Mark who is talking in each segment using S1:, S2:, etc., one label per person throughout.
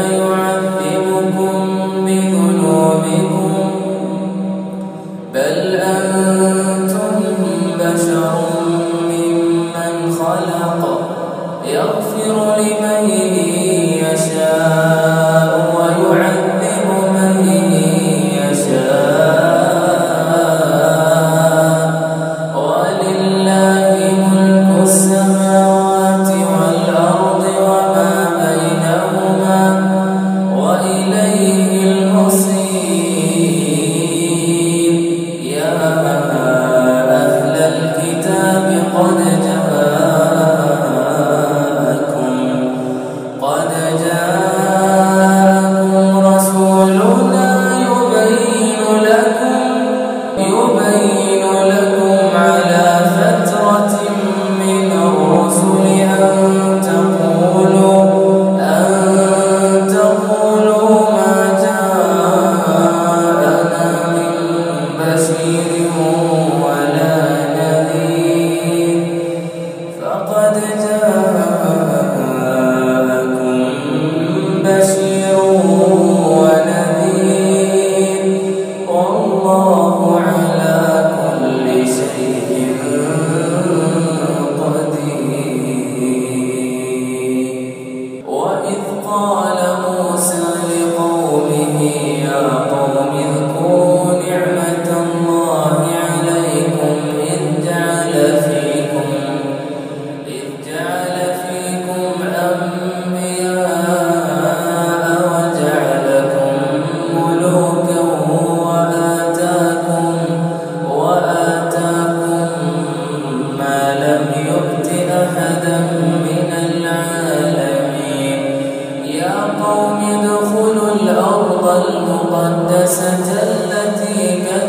S1: ليعذبن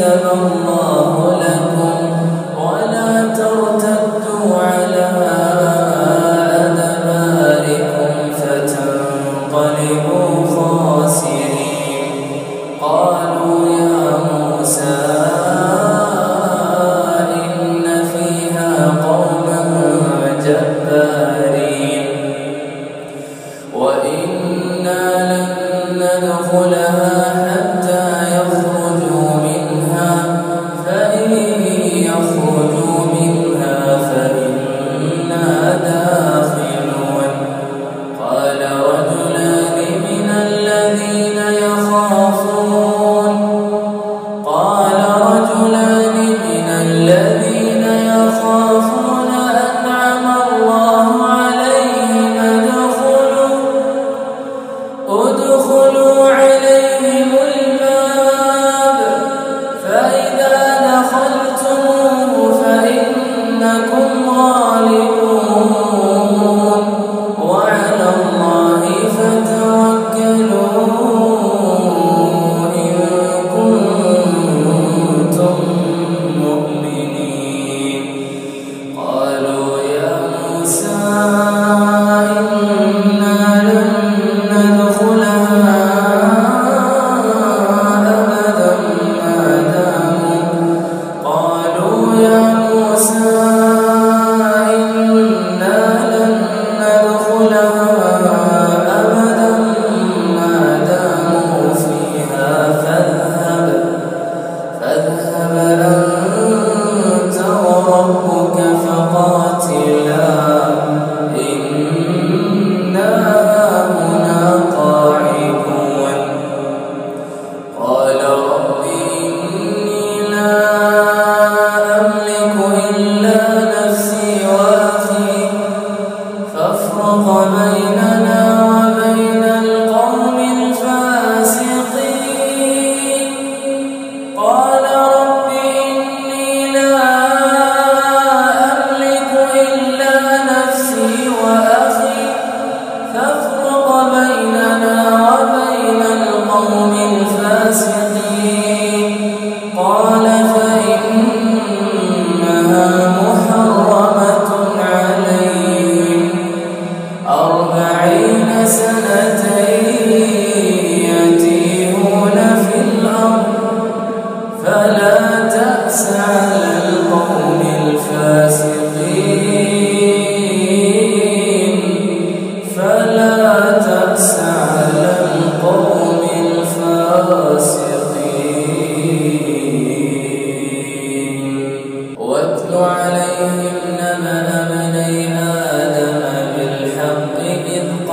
S1: كتب الله una.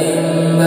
S1: إن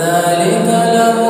S1: ذلك له